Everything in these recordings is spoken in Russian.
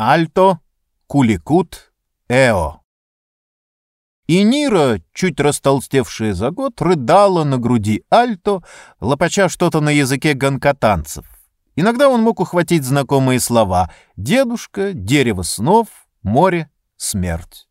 Альто, Куликут, Эо. И Нира, чуть растолстевшая за год, рыдала на груди Альто, лопача что-то на языке гонкатанцев. Иногда он мог ухватить знакомые слова «дедушка», «дерево снов», «море», «смерть».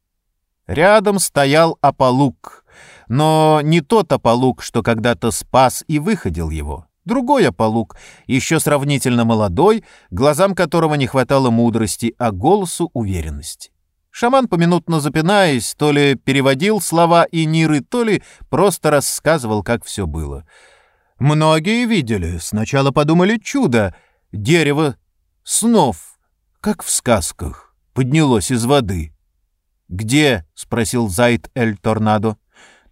Рядом стоял Аполук, но не тот Аполук, что когда-то спас и выходил его. Другой Аполук, еще сравнительно молодой, глазам которого не хватало мудрости, а голосу — уверенности. Шаман, поминутно запинаясь, то ли переводил слова и Ниры, то ли просто рассказывал, как все было. Многие видели, сначала подумали чудо, дерево снов, как в сказках, поднялось из воды. «Где?» — спросил Зайд Эль-Торнадо.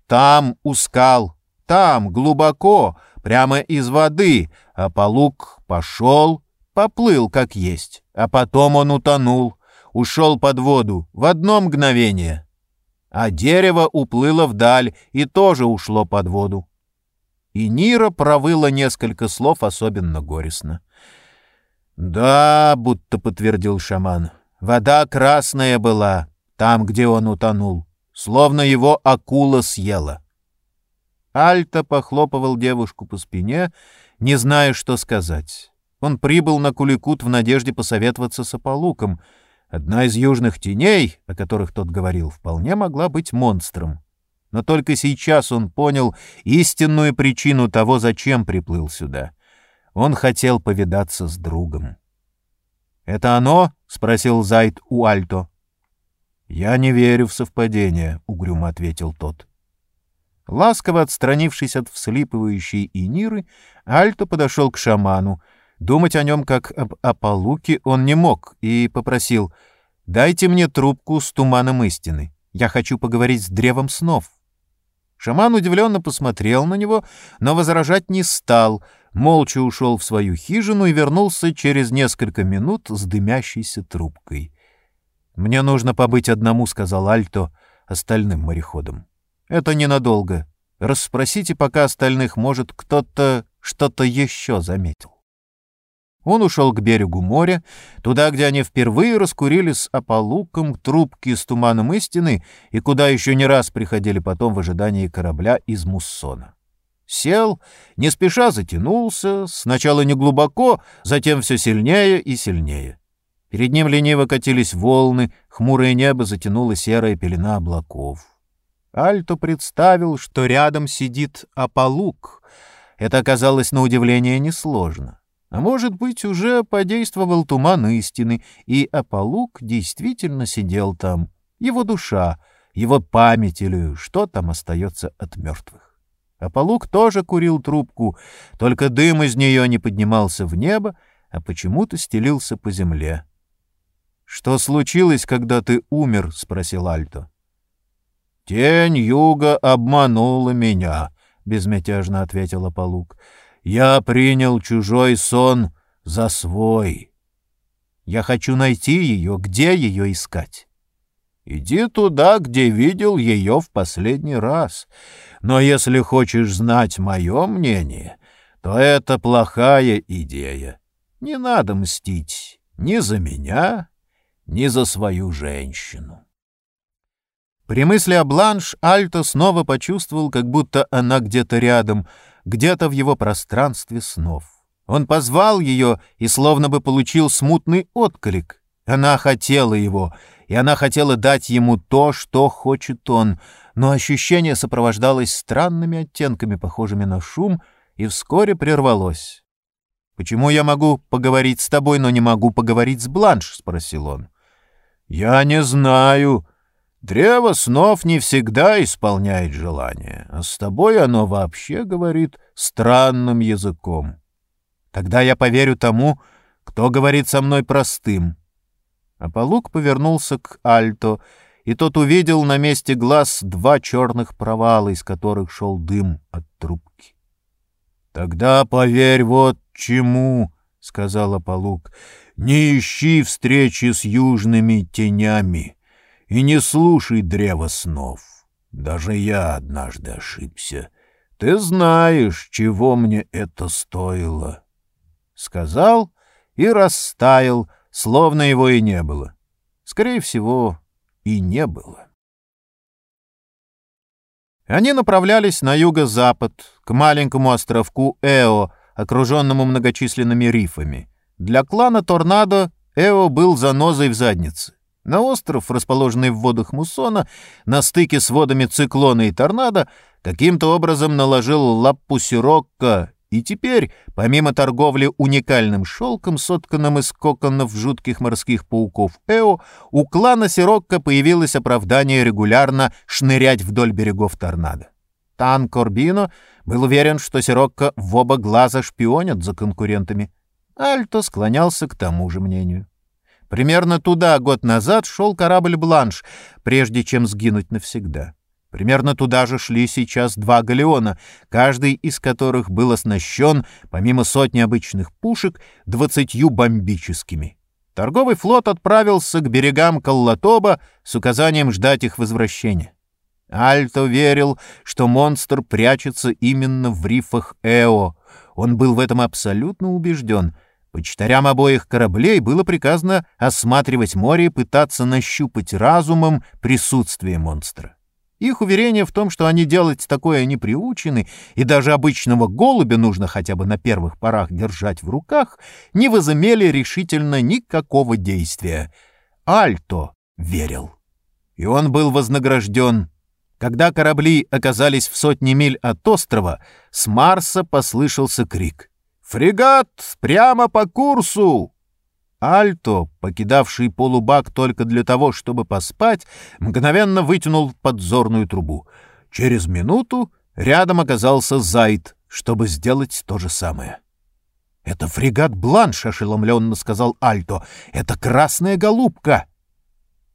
«Там, у скал, там, глубоко, прямо из воды, а Палук пошел, поплыл как есть, а потом он утонул, ушел под воду в одно мгновение. А дерево уплыло вдаль и тоже ушло под воду. И Нира провыла несколько слов особенно горестно. «Да», — будто подтвердил шаман, — «вода красная была, там, где он утонул, словно его акула съела». Альта похлопывал девушку по спине, не зная, что сказать. Он прибыл на Куликут в надежде посоветоваться с Аполуком. Одна из южных теней, о которых тот говорил, вполне могла быть монстром. Но только сейчас он понял истинную причину того, зачем приплыл сюда. Он хотел повидаться с другом. «Это оно?» — спросил Зайд у Альто. «Я не верю в совпадение», — угрюмо ответил тот. Ласково отстранившись от вслипывающей Иниры, Альто подошел к шаману. Думать о нем как об Аполуке он не мог и попросил «Дайте мне трубку с туманом истины. Я хочу поговорить с древом снов». Шаман удивленно посмотрел на него, но возражать не стал, молча ушел в свою хижину и вернулся через несколько минут с дымящейся трубкой. «Мне нужно побыть одному», — сказал Альто остальным мореходам. Это ненадолго. Расспросите пока остальных, может, кто-то что-то еще заметил. Он ушел к берегу моря, туда, где они впервые раскурили с Аполуком трубки с туманом истины и куда еще не раз приходили потом в ожидании корабля из Муссона. Сел, не спеша затянулся, сначала не глубоко, затем все сильнее и сильнее. Перед ним лениво катились волны, хмурое небо затянуло серая пелена облаков. Альто представил, что рядом сидит Аполук. Это оказалось на удивление несложно. А может быть, уже подействовал туман истины, и Аполук действительно сидел там. Его душа, его память или что там остается от мертвых. Аполук тоже курил трубку, только дым из нее не поднимался в небо, а почему-то стелился по земле. — Что случилось, когда ты умер? — спросил Альто. «Тень юга обманула меня», — безмятежно ответила Полук. «Я принял чужой сон за свой. Я хочу найти ее. Где ее искать?» «Иди туда, где видел ее в последний раз. Но если хочешь знать мое мнение, то это плохая идея. Не надо мстить ни за меня, ни за свою женщину». При мысли о Бланш Альто снова почувствовал, как будто она где-то рядом, где-то в его пространстве снов. Он позвал ее и словно бы получил смутный отклик. Она хотела его, и она хотела дать ему то, что хочет он, но ощущение сопровождалось странными оттенками, похожими на шум, и вскоре прервалось. «Почему я могу поговорить с тобой, но не могу поговорить с Бланш?» — спросил он. «Я не знаю», Древо снов не всегда исполняет желание, а с тобой оно вообще говорит странным языком. Тогда я поверю тому, кто говорит со мной простым. Аполлук повернулся к Альто, и тот увидел на месте глаз два черных провала, из которых шел дым от трубки. — Тогда поверь вот чему, — сказал Аполлук, — не ищи встречи с южными тенями и не слушай древо снов. Даже я однажды ошибся. Ты знаешь, чего мне это стоило. Сказал и растаял, словно его и не было. Скорее всего, и не было. Они направлялись на юго-запад, к маленькому островку Эо, окруженному многочисленными рифами. Для клана Торнадо Эо был занозой в заднице. На остров, расположенный в водах Муссона, на стыке с водами циклона и торнадо, каким-то образом наложил лаппу Сирокко, и теперь, помимо торговли уникальным шелком, сотканным из коконов жутких морских пауков Эо, у клана Сирокко появилось оправдание регулярно шнырять вдоль берегов торнадо. Тан Корбино был уверен, что Сирокко в оба глаза шпионят за конкурентами. Альто склонялся к тому же мнению. Примерно туда год назад шел корабль «Бланш», прежде чем сгинуть навсегда. Примерно туда же шли сейчас два галеона, каждый из которых был оснащен, помимо сотни обычных пушек, двадцатью бомбическими. Торговый флот отправился к берегам Коллатоба с указанием ждать их возвращения. Альто верил, что монстр прячется именно в рифах Эо. Он был в этом абсолютно убежден — Почтарям обоих кораблей было приказано осматривать море и пытаться нащупать разумом присутствие монстра. Их уверение в том, что они делать такое не приучены, и даже обычного голубя нужно хотя бы на первых порах держать в руках, не возымели решительно никакого действия. Альто верил. И он был вознагражден. Когда корабли оказались в сотне миль от острова, с Марса послышался крик — «Фрегат! Прямо по курсу!» Альто, покидавший полубак только для того, чтобы поспать, мгновенно вытянул подзорную трубу. Через минуту рядом оказался Зайд, чтобы сделать то же самое. «Это фрегат Бланш», — ошеломленно сказал Альто. «Это красная голубка».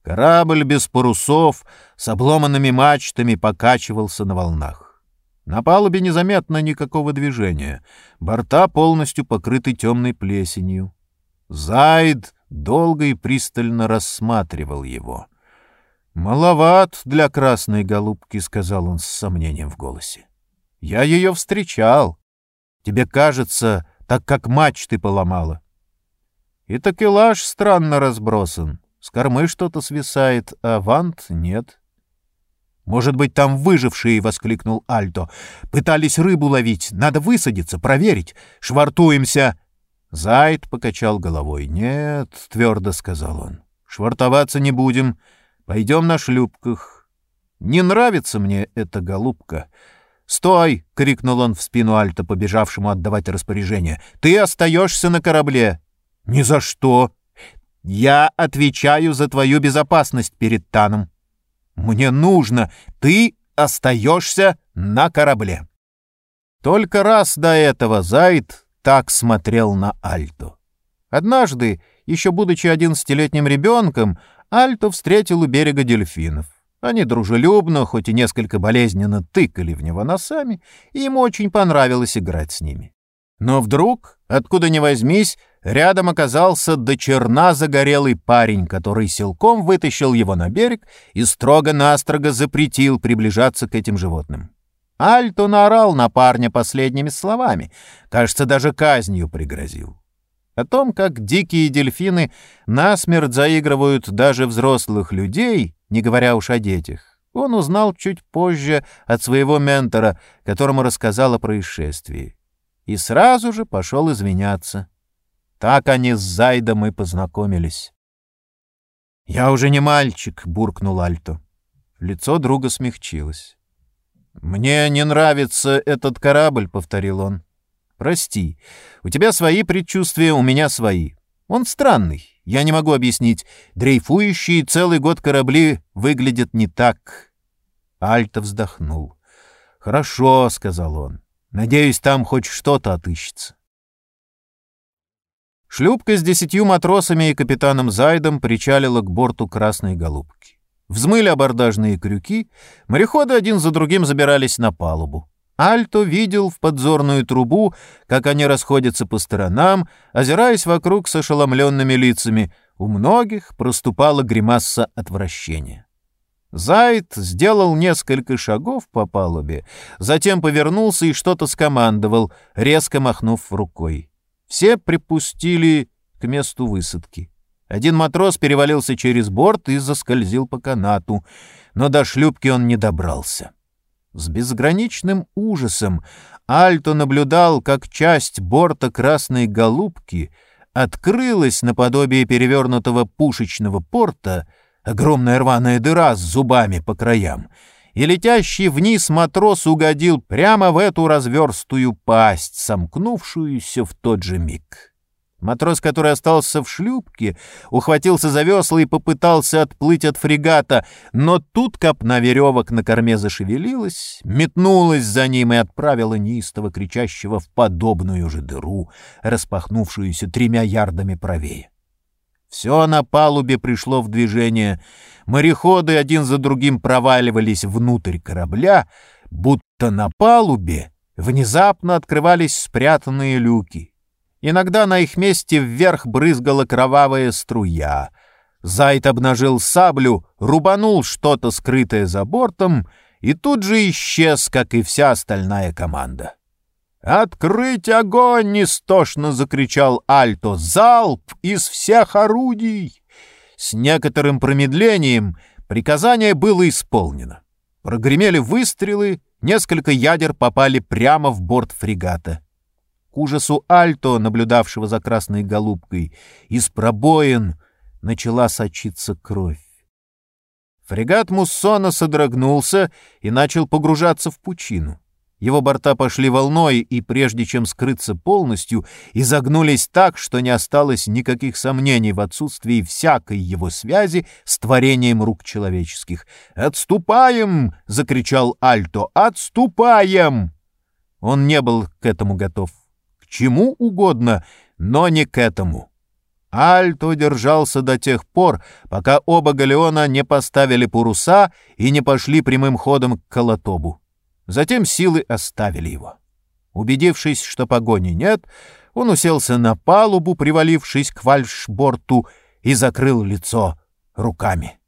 Корабль без парусов с обломанными мачтами покачивался на волнах. На палубе незаметно никакого движения. Борта полностью покрыты темной плесенью. Зайд долго и пристально рассматривал его. «Маловат для красной голубки», — сказал он с сомнением в голосе. «Я ее встречал. Тебе кажется, так как мачты поломала». И такелаж странно разбросан. С кормы что-то свисает, а вант нет. «Может быть, там выжившие!» — воскликнул Альто. «Пытались рыбу ловить. Надо высадиться, проверить. Швартуемся!» Зайд покачал головой. «Нет», — твердо сказал он. «Швартоваться не будем. Пойдем на шлюпках. Не нравится мне эта голубка». «Стой!» — крикнул он в спину Альто, побежавшему отдавать распоряжение. «Ты остаешься на корабле!» «Ни за что!» «Я отвечаю за твою безопасность перед Таном. Мне нужно. Ты остаешься на корабле. Только раз до этого Зайд так смотрел на Альту. Однажды, еще будучи одиннадцатилетним ребенком, Альто встретил у берега дельфинов. Они дружелюбно, хоть и несколько болезненно тыкали в него носами, и ему очень понравилось играть с ними. Но вдруг, откуда ни возьмись, рядом оказался до черна загорелый парень, который силком вытащил его на берег и строго-настрого запретил приближаться к этим животным. Альто наорал на парня последними словами, кажется, даже казнью пригрозил. О том, как дикие дельфины насмерть заигрывают даже взрослых людей, не говоря уж о детях, он узнал чуть позже от своего ментора, которому рассказал о происшествии и сразу же пошел извиняться. Так они с Зайдом и познакомились. «Я уже не мальчик», — буркнул Альто. Лицо друга смягчилось. «Мне не нравится этот корабль», — повторил он. «Прости, у тебя свои предчувствия, у меня свои. Он странный, я не могу объяснить. Дрейфующие целый год корабли выглядят не так». Альто вздохнул. «Хорошо», — сказал он. Надеюсь, там хоть что-то отыщется. Шлюпка с десятью матросами и капитаном Зайдом причалила к борту Красной Голубки. Взмыли абордажные крюки, мореходы один за другим забирались на палубу. Альто видел в подзорную трубу, как они расходятся по сторонам, озираясь вокруг с ошеломленными лицами. У многих проступала гримаса отвращения. Зайд сделал несколько шагов по палубе, затем повернулся и что-то скомандовал, резко махнув рукой. Все припустили к месту высадки. Один матрос перевалился через борт и заскользил по канату, но до шлюпки он не добрался. С безграничным ужасом Альто наблюдал, как часть борта красной голубки открылась наподобие перевернутого пушечного порта, огромная рваная дыра с зубами по краям, и летящий вниз матрос угодил прямо в эту разверстую пасть, сомкнувшуюся в тот же миг. Матрос, который остался в шлюпке, ухватился за весла и попытался отплыть от фрегата, но тут копна веревок на корме зашевелилась, метнулась за ним и отправила неистово кричащего в подобную же дыру, распахнувшуюся тремя ярдами правее. Все на палубе пришло в движение. Мореходы один за другим проваливались внутрь корабля, будто на палубе внезапно открывались спрятанные люки. Иногда на их месте вверх брызгала кровавая струя. Зайд обнажил саблю, рубанул что-то скрытое за бортом и тут же исчез, как и вся остальная команда. «Открыть огонь!» — истошно закричал Альто. «Залп из всех орудий!» С некоторым промедлением приказание было исполнено. Прогремели выстрелы, несколько ядер попали прямо в борт фрегата. К ужасу Альто, наблюдавшего за красной голубкой, из пробоин начала сочиться кровь. Фрегат Муссона содрогнулся и начал погружаться в пучину. Его борта пошли волной и, прежде чем скрыться полностью, изогнулись так, что не осталось никаких сомнений в отсутствии всякой его связи с творением рук человеческих. «Отступаем!» — закричал Альто. «Отступаем!» Он не был к этому готов чему угодно, но не к этому. Альто держался до тех пор, пока оба галеона не поставили паруса и не пошли прямым ходом к Колотобу. Затем силы оставили его. Убедившись, что погони нет, он уселся на палубу, привалившись к фальшборту, и закрыл лицо руками.